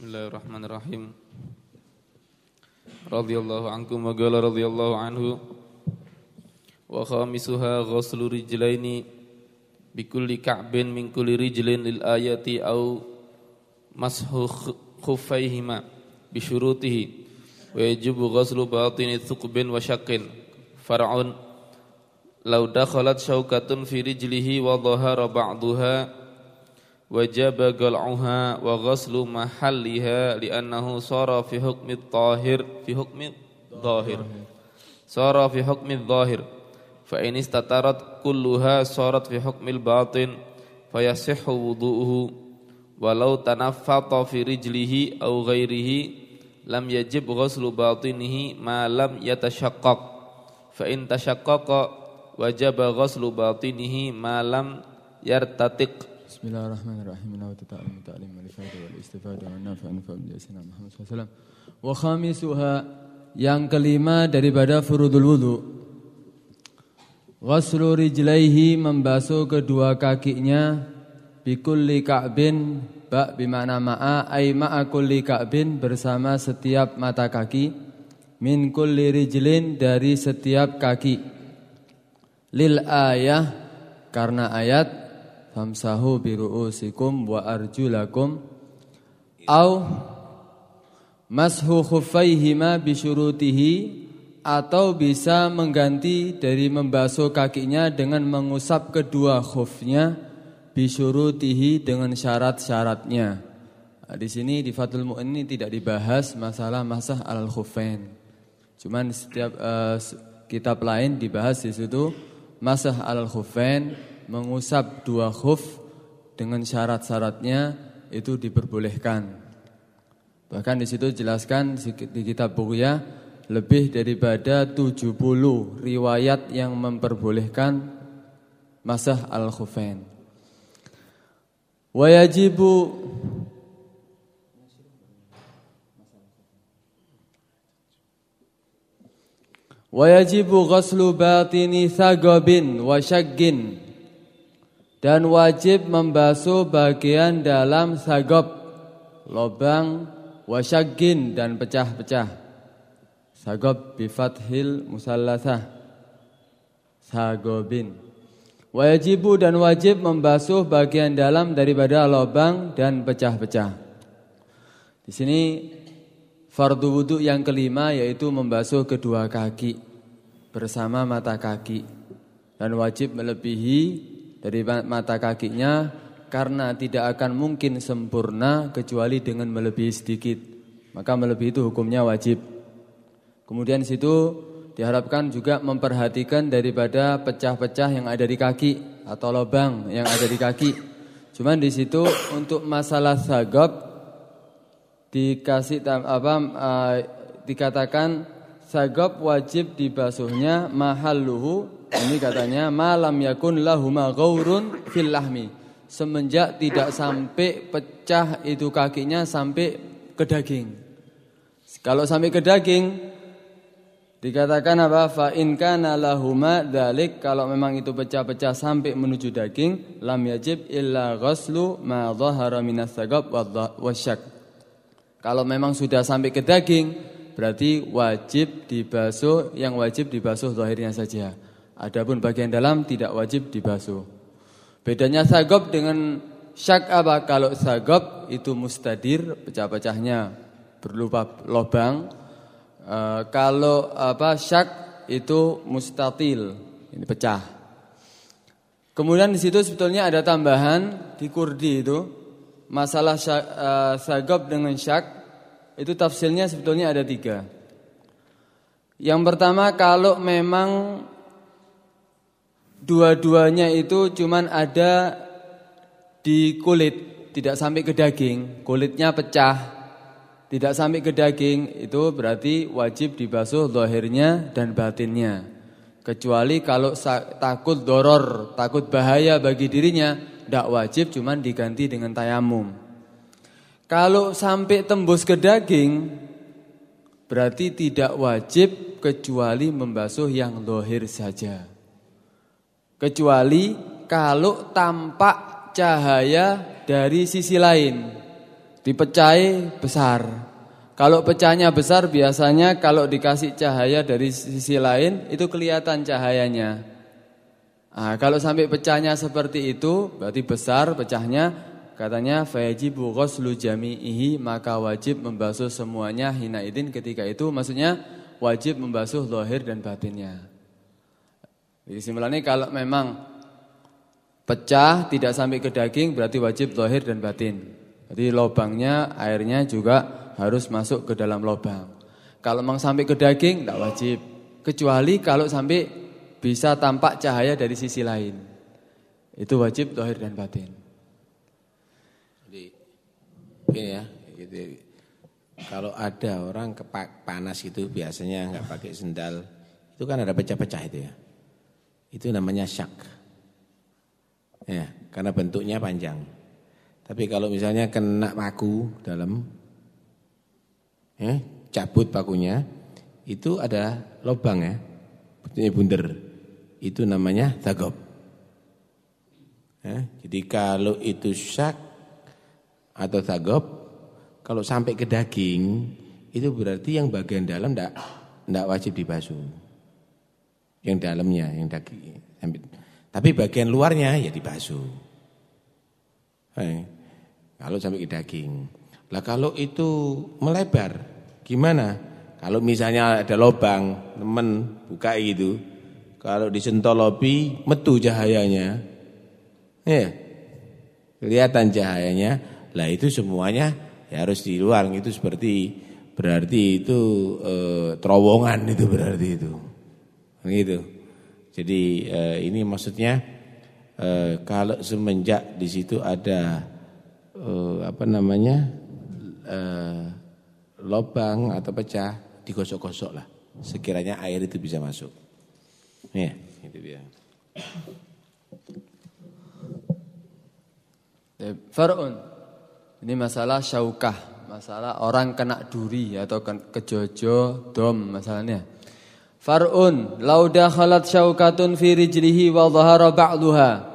Bismillahirrahmanirrahim. Radhiyallahu ankum wa qala radhiyallahu anhu wa khamisuha ghuslu rijlaini bi kulli ka'bin min kulli rijlin lil ayati au mashu khuffaihima bi syurutihi wa yajibu ghuslu batini thuqbin wa syaqqin far'un law dakhalat syaukatun fi rijlihi wa dhahara ba'daha wajaba gal'uha wa ghaslu mahalliha li'annahu sara fi hukmi dhahir fi hukmi dhahir sara fi hukmi dhahir fa in istatarat kulluha sarat fi hukmi batin fayasihhu wudu'uhu walau tanaffata fi rijlihi aw ghairihi lam yajib ghaslu batinihi ma lam yatashaqqaq fa in tashaqqaqa wajaba ghaslu batinihi Bismillahirrahmanirrahim. Wa ta'lim ta'lim wal nafa anfa bi Muhammad sallallahu Wa khamisuha yang kelima daripada furudul wudu. Ghuslu rijlaihi membasuh kedua kakinya bikulli ka'bin ba bimana ma'a ay ma'a kulli ka'bin bersama setiap mata kaki min kulli rijlin dari setiap kaki lil ayah karena ayat famsahu biru'usikum wa arjulakum au mashu khuffaihima bisyurutihi atau bisa mengganti dari membasuh kakinya dengan mengusap kedua khufnya bisyurutihi dengan syarat-syaratnya. Nah, di sini di Fathul Mu'in ini tidak dibahas masalah masah al khuffain. Cuman setiap uh, kitab lain dibahas di situ masah al khuffain mengusap dua khuf dengan syarat-syaratnya itu diperbolehkan. Bahkan di situ jelaskan di kitab Bukhya lebih daripada 70 riwayat yang memperbolehkan masah al-khufain. Wa yajibu Wa yajibu ghaslu batini thagabin wa syaggin dan wajib membasuh bagian dalam sagop, lobang, wasyagin dan pecah-pecah. Sagop bifathil musallasah. Sagobin. Wajibu dan wajib membasuh bagian dalam daripada lobang dan pecah-pecah. Di sini fardu wudhu yang kelima yaitu membasuh kedua kaki bersama mata kaki dan wajib melebihi dari mata kakinya karena tidak akan mungkin sempurna kecuali dengan melebihi sedikit. Maka melebihi itu hukumnya wajib. Kemudian situ diharapkan juga memperhatikan daripada pecah-pecah yang ada di kaki atau lubang yang ada di kaki. Cuman di situ untuk masalah sagop dikasih apa dikatakan sagop wajib dibasuhnya mahalluhu ini katanya malam yakun lahuma ghaurun fil lahmi. Semenjak tidak sampai pecah itu kakinya sampai ke daging. Kalau sampai ke daging dikatakan apa? Fa in kana lahuma dalik kalau memang itu pecah-pecah sampai menuju daging lam yajib illa ghaslu ma dhahara minas sagab wasyak. Kalau memang sudah sampai ke daging berarti wajib dibasuh yang wajib dibasuh zahirnya saja. Adapun bagian dalam tidak wajib dibasuh. Bedanya sagop dengan syak apa? Kalau sagop itu mustadir, pecah-pecahnya berupa lobang. E, kalau apa syak itu mustatil, ini pecah. Kemudian di situ sebetulnya ada tambahan di kurdi itu masalah syak, e, sagop dengan syak itu tafsirnya sebetulnya ada tiga. Yang pertama kalau memang dua-duanya itu cuman ada di kulit, tidak sampai ke daging, kulitnya pecah, tidak sampai ke daging, itu berarti wajib dibasuh zahirnya dan batinnya. Kecuali kalau takut doror, takut bahaya bagi dirinya, tidak wajib cuman diganti dengan tayamum. Kalau sampai tembus ke daging, berarti tidak wajib kecuali membasuh yang lohir saja. Kecuali kalau tampak cahaya dari sisi lain. dipecahi besar. Kalau pecahnya besar biasanya kalau dikasih cahaya dari sisi lain itu kelihatan cahayanya. Nah, kalau sampai pecahnya seperti itu berarti besar pecahnya katanya fayajibu ghuslu jami'ihi maka wajib membasuh semuanya hina idin ketika itu maksudnya wajib membasuh lahir dan batinnya. Jadi simpulannya kalau memang pecah tidak sampai ke daging berarti wajib lahir dan batin. Jadi lobangnya airnya juga harus masuk ke dalam lubang. Kalau memang sampai ke daging tidak wajib. Kecuali kalau sampai bisa tampak cahaya dari sisi lain. Itu wajib dohir dan batin. Jadi ini ya, gitu. Kalau ada orang kepak panas itu biasanya nggak pakai sendal, itu kan ada pecah-pecah itu ya. Itu namanya syak. Ya, karena bentuknya panjang. Tapi kalau misalnya kena paku dalam ya, cabut pakunya, itu ada lubang ya, bentuknya bunder. Itu namanya tagob. Ya, jadi kalau itu syak atau tagob, kalau sampai ke daging, itu berarti yang bagian dalam tidak tidak wajib dibasuh. Yang dalamnya, yang daging. Tapi bagian luarnya ya dibasuh. Hai. Kalau sampai ke daging. Lah kalau itu melebar, gimana? Kalau misalnya ada lubang, teman buka itu, kalau disentuh lobi, metu cahayanya. Ya. Kelihatan cahayanya. Lah itu semuanya ya harus di luar itu seperti berarti itu e, terowongan itu berarti itu. Gitu. Jadi e, ini maksudnya e, kalau semenjak di situ ada e, apa namanya? eh, lobang atau pecah digosok-gosok lah. Sekiranya air itu bisa masuk. Ya, itu dia. Farun. Ini masalah syaukah, masalah orang kena duri atau kejojo dom masalahnya. Farun, lauda khalat syaukatun fi rijlihi wa dhahara.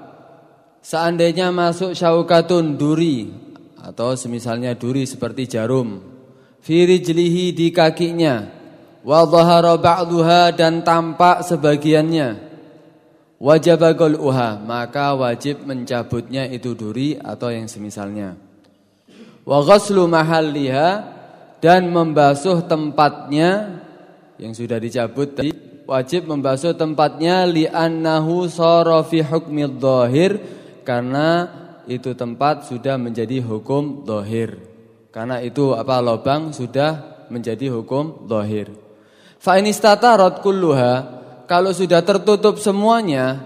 Seandainya masuk syaukatun duri atau semisalnya duri seperti jarum firijlihi di kakinya wa dhahara dan tampak sebagiannya wajib uha maka wajib mencabutnya itu duri atau yang semisalnya wa ghaslu mahalliha dan membasuh tempatnya yang sudah dicabut tadi wajib membasuh tempatnya li'annahu sara fi hukmi dhahir karena itu tempat sudah menjadi hukum dohir. Karena itu apa lobang sudah menjadi hukum dohir. Fa rot kulluha kalau sudah tertutup semuanya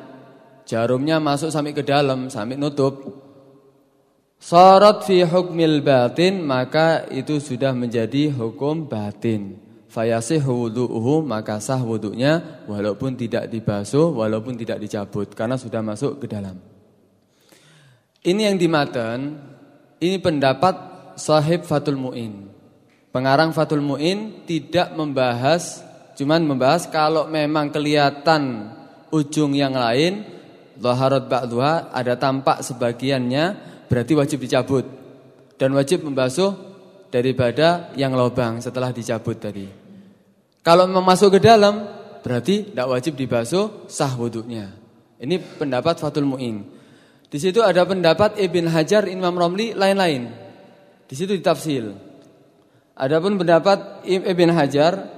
jarumnya masuk sampai ke dalam sampai nutup. Sorot fi hukmil batin maka itu sudah menjadi hukum batin. Fayasih wudu'uhu maka sah wudu'nya walaupun tidak dibasuh walaupun tidak dicabut karena sudah masuk ke dalam. Ini yang di ini pendapat sahib Fatul Mu'in. Pengarang Fatul Mu'in tidak membahas, cuman membahas kalau memang kelihatan ujung yang lain, zaharat ba'duha ada tampak sebagiannya, berarti wajib dicabut. Dan wajib membasuh daripada yang lobang setelah dicabut tadi. Kalau memang masuk ke dalam, berarti tidak wajib dibasuh, sah wuduknya. Ini pendapat Fatul Mu'in. Di situ ada pendapat Ibn Hajar, Imam Romli, lain-lain. Di situ ditafsil. Adapun pendapat Ibn Hajar,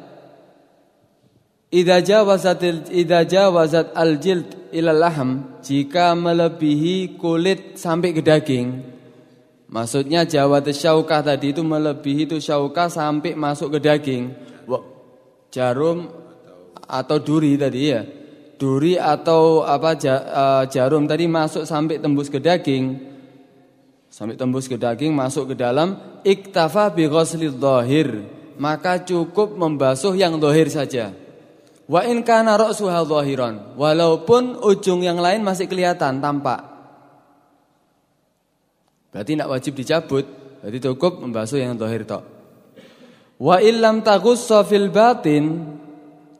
idza jawazat idza jawazat al-jild ila laham, jika melebihi kulit sampai ke daging. Maksudnya jawat syaukah tadi itu melebihi itu syaukah sampai masuk ke daging. Jarum atau duri tadi ya. Duri atau apa eh, jarum tadi masuk sampai tembus ke daging. Sampai tembus ke daging masuk ke dalam. Iktafa bi ghuslil dhahir. Maka cukup membasuh yang dhahir saja. Wa in kana dhahiran. Walaupun ujung yang lain masih kelihatan tampak. Berarti tidak wajib dicabut. Berarti cukup membasuh yang dhahir tok wa illam tagussa fil batin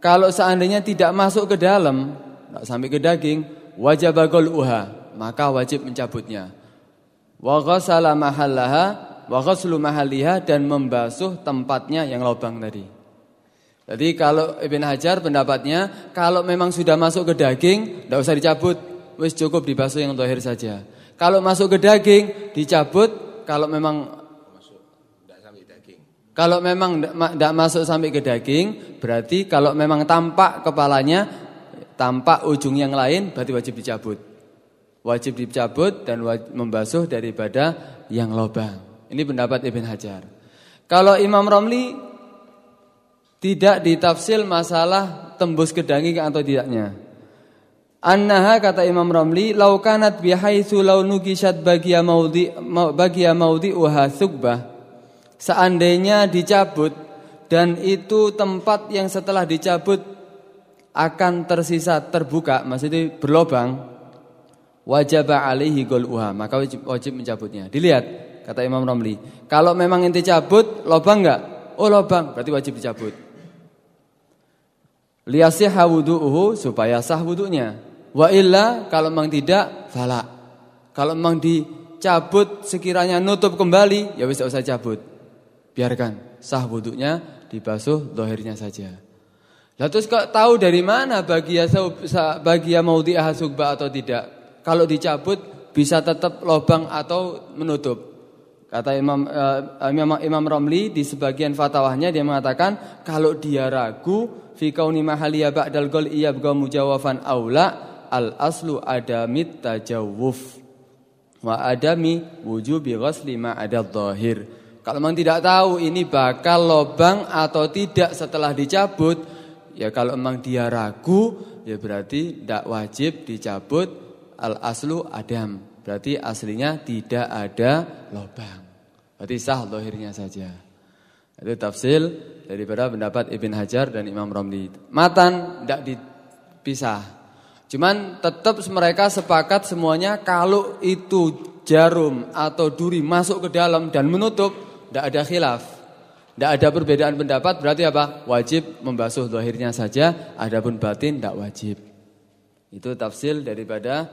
kalau seandainya tidak masuk ke dalam, tidak sampai ke daging, wajib uha, maka wajib mencabutnya. Wa ghasala mahallaha, wa ghuslu mahaliha dan membasuh tempatnya yang lubang tadi. Jadi kalau Ibn Hajar pendapatnya kalau memang sudah masuk ke daging tidak usah dicabut, wis cukup dibasuh yang zahir saja. Kalau masuk ke daging dicabut kalau memang kalau memang tidak masuk sampai ke daging, berarti kalau memang tampak kepalanya, tampak ujung yang lain, berarti wajib dicabut. Wajib dicabut dan wajib membasuh daripada yang lobang. Ini pendapat Ibn Hajar. Kalau Imam Romli tidak ditafsil masalah tembus ke daging atau tidaknya. Annaha kata Imam Romli, laukanat bihaitsu law nukishat bagiya maudi bagiya uha thukbah seandainya dicabut dan itu tempat yang setelah dicabut akan tersisa terbuka, maksudnya berlobang, wajib alaihi gol'uha, maka wajib, wajib mencabutnya. Dilihat, kata Imam Romli, kalau memang inti cabut, lobang enggak? Oh lobang, berarti wajib dicabut. Liyasihha wudu'uhu supaya sah wudunya. Wa illa kalau memang tidak, fala. Kalau memang dicabut sekiranya nutup kembali, ya bisa usah cabut. Biarkan sah wudhunya dibasuh dohirnya saja. Lalu terus kok tahu dari mana bagia bagia maudhi'ah sugba atau tidak? Kalau dicabut bisa tetap lobang atau menutup. Kata Imam uh, Imam Imam Romli di sebagian fatwanya dia mengatakan kalau dia ragu fi kauni mahaliya ba'dal gol iyabqa mujawafan aula al aslu adamit tajawuf wa adami wujubi ghasli ma dhahir. Kalau memang tidak tahu ini bakal lobang atau tidak setelah dicabut, ya kalau memang dia ragu, ya berarti tidak wajib dicabut al aslu adam. Berarti aslinya tidak ada lobang. Berarti sah lohirnya saja. Itu tafsir daripada pendapat Ibn Hajar dan Imam Romli. Matan tidak dipisah. Cuman tetap mereka sepakat semuanya kalau itu jarum atau duri masuk ke dalam dan menutup tidak ada khilaf. Tidak ada perbedaan pendapat berarti apa? Wajib membasuh zahirnya saja, adapun batin tidak wajib. Itu tafsir daripada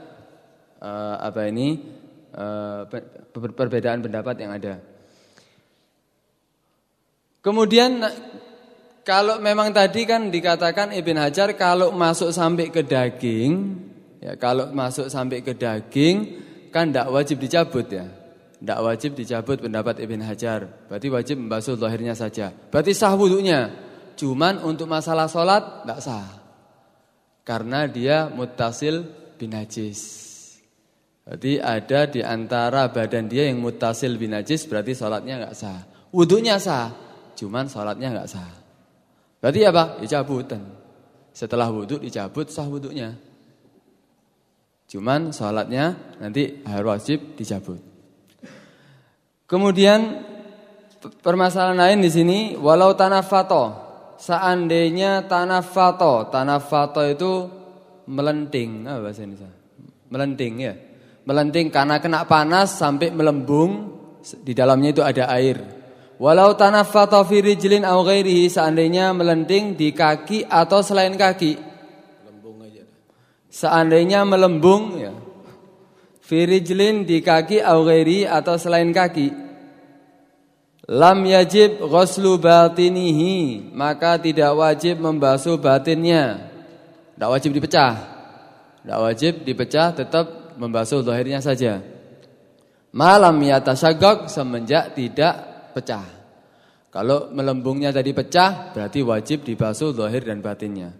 uh, apa ini uh, perbedaan pendapat yang ada. Kemudian kalau memang tadi kan dikatakan Ibn Hajar kalau masuk sampai ke daging, ya kalau masuk sampai ke daging kan tidak wajib dicabut ya. Tidak wajib dicabut pendapat Ibn Hajar. Berarti wajib membasuh lahirnya saja. Berarti sah wudhunya. Cuman untuk masalah sholat tidak sah. Karena dia mutasil binajis. Berarti ada di antara badan dia yang mutasil binajis berarti sholatnya nggak sah. Wudhunya sah. Cuman sholatnya nggak sah. Berarti apa? Ya cabutan. Setelah wudhu dicabut sah wudhunya. Cuman sholatnya nanti harus wajib dicabut. Kemudian permasalahan lain di sini walau tanafato seandainya tanafato tanafato itu melenting. Apa bahasa Indonesia? Melenting ya. Melenting karena kena panas sampai melembung di dalamnya itu ada air. Walau tanafato fi rijlin ghairihi seandainya melenting di kaki atau selain kaki. Melembung aja. Seandainya melembung ya Firijlin di kaki au atau selain kaki. Lam yajib ghuslu batinihi, maka tidak wajib membasuh batinnya. Tidak wajib dipecah. Tidak wajib dipecah, tetap membasuh zahirnya saja. Malam yatasaggaq semenjak tidak pecah. Kalau melembungnya tadi pecah, berarti wajib dibasuh zahir dan batinnya.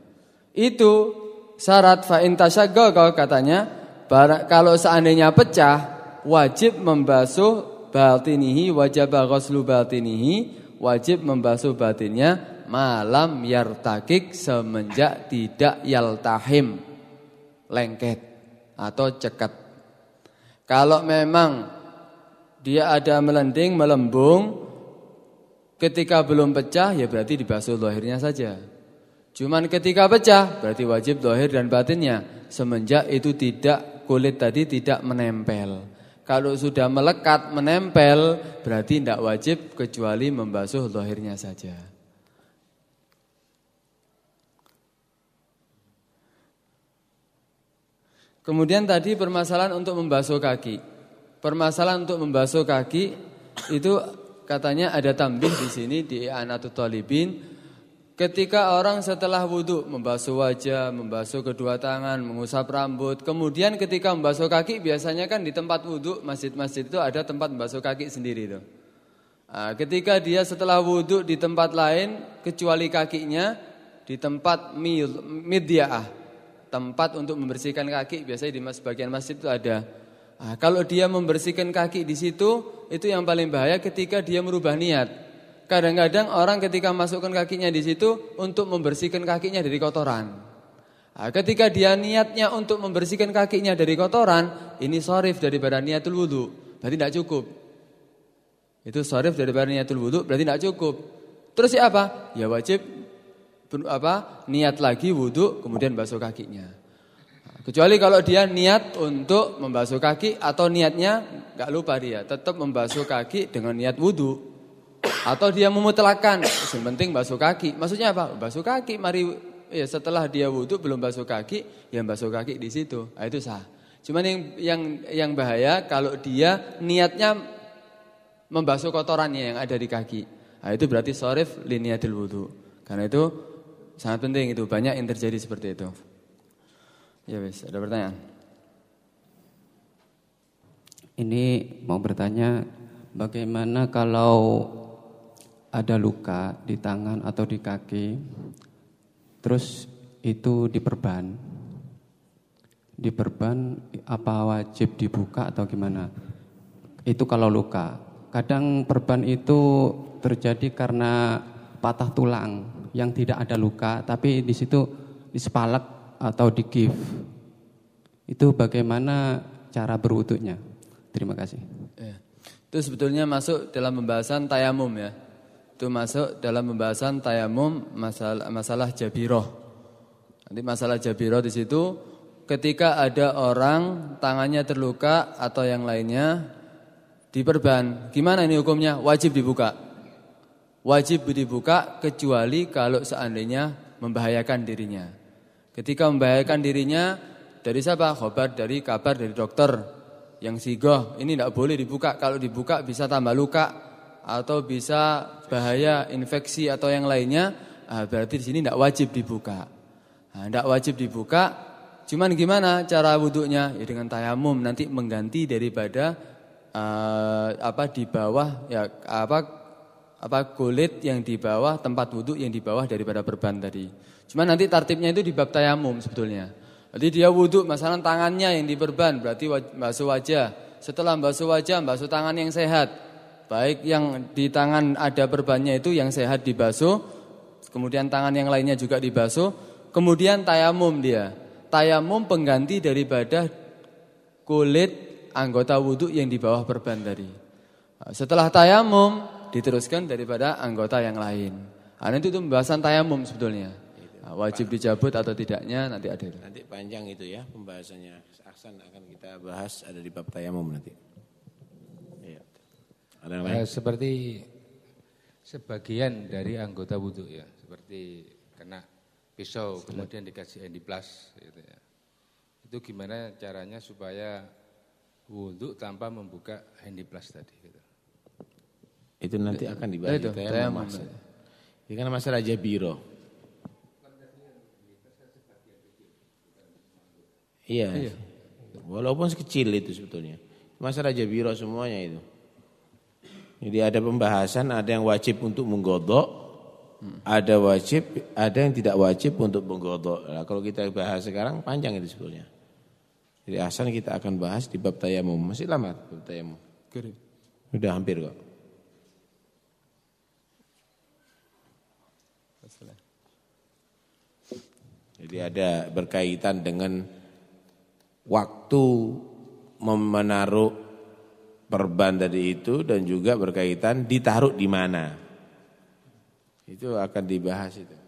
Itu syarat fa in katanya kalau seandainya pecah wajib membasuh batinihi wajib ghuslu batinihi wajib membasuh batinnya malam yartakik semenjak tidak yaltahim lengket atau cekat. Kalau memang dia ada melending, melembung ketika belum pecah ya berarti dibasuh lahirnya saja. Cuman ketika pecah berarti wajib lahir dan batinnya semenjak itu tidak kulit tadi tidak menempel. Kalau sudah melekat, menempel, berarti tidak wajib kecuali membasuh lahirnya saja. Kemudian tadi permasalahan untuk membasuh kaki. Permasalahan untuk membasuh kaki itu katanya ada tambih di sini di Anatut Talibin ketika orang setelah wudhu membasuh wajah, membasuh kedua tangan, mengusap rambut, kemudian ketika membasuh kaki biasanya kan di tempat wudhu masjid-masjid itu ada tempat membasuh kaki sendiri itu. Nah, ketika dia setelah wudhu di tempat lain kecuali kakinya di tempat midyaah, tempat untuk membersihkan kaki biasanya di sebagian masjid itu ada. Nah, kalau dia membersihkan kaki di situ itu yang paling bahaya ketika dia merubah niat. Kadang-kadang orang ketika masukkan kakinya di situ untuk membersihkan kakinya dari kotoran. Nah, ketika dia niatnya untuk membersihkan kakinya dari kotoran, ini sorif daripada niatul wudhu, berarti tidak cukup. Itu sorif daripada niatul wudhu, berarti tidak cukup. Terus ya apa? Ya wajib apa? Niat lagi wudhu, kemudian basuh kakinya. Kecuali kalau dia niat untuk membasuh kaki atau niatnya nggak lupa dia tetap membasuh kaki dengan niat wudhu. Atau dia memutlakan, yang penting basuh kaki. Maksudnya apa? Basuh kaki, mari ya setelah dia wudhu belum basuh kaki, yang basuh kaki di situ. Nah, itu sah. Cuman yang yang yang bahaya kalau dia niatnya membasuh kotorannya yang ada di kaki. Nah, itu berarti sorif liniatil wudhu. Karena itu sangat penting itu banyak yang terjadi seperti itu. Ya wis, ada pertanyaan? Ini mau bertanya bagaimana kalau ada luka di tangan atau di kaki, terus itu diperban, diperban apa wajib dibuka atau gimana? Itu kalau luka. Kadang perban itu terjadi karena patah tulang yang tidak ada luka, tapi di situ dispalek atau di give. Itu bagaimana cara berwuduknya? Terima kasih. Ya. Itu sebetulnya masuk dalam pembahasan tayamum ya itu masuk dalam pembahasan tayamum masalah masalah jabiroh. Nanti masalah jabiroh di situ ketika ada orang tangannya terluka atau yang lainnya diperban. Gimana ini hukumnya? Wajib dibuka. Wajib dibuka kecuali kalau seandainya membahayakan dirinya. Ketika membahayakan dirinya dari siapa? Khobar dari kabar dari dokter yang sigoh. Ini tidak boleh dibuka. Kalau dibuka bisa tambah luka atau bisa bahaya infeksi atau yang lainnya, nah, berarti di sini tidak wajib dibuka. Tidak nah, wajib dibuka. Cuman gimana cara wuduknya? Ya dengan tayamum nanti mengganti daripada uh, apa di bawah ya apa apa kulit yang di bawah tempat wuduk yang di bawah daripada perban tadi. Cuman nanti tartibnya itu di bab tayamum sebetulnya. Jadi dia wuduk masalah tangannya yang diperban berarti basuh wajah. Setelah basuh wajah, basuh tangan yang sehat. Baik yang di tangan ada perbannya itu yang sehat dibasuh, kemudian tangan yang lainnya juga dibasuh, kemudian tayamum dia. Tayamum pengganti daripada kulit anggota wudhu yang di bawah perban tadi. Setelah tayamum diteruskan daripada anggota yang lain. Nah, itu, itu pembahasan tayamum sebetulnya. Nah, wajib dicabut atau tidaknya nanti ada. Nanti panjang itu ya pembahasannya. Aksan akan kita bahas ada di bab tayamum nanti. Ada yang lain? Eh, seperti sebagian dari anggota wudhu ya, seperti kena pisau kemudian dikasih endiplas gitu ya. Itu gimana caranya supaya wudhu tanpa membuka handiplas tadi gitu. Itu nanti akan dibahas itu, saya Ini kan masalah jabiro. Iya. iya. Walaupun sekecil itu sebetulnya. Masalah jabiro semuanya itu. Jadi ada pembahasan, ada yang wajib untuk menggodok, ada wajib, ada yang tidak wajib untuk menggodok. Nah, kalau kita bahas sekarang panjang itu sebetulnya. Jadi asal kita akan bahas di bab tayamum. Masih lama bab tayamum. Sudah hampir kok. Jadi ada berkaitan dengan waktu menaruh perban tadi itu dan juga berkaitan ditaruh di mana. Itu akan dibahas itu.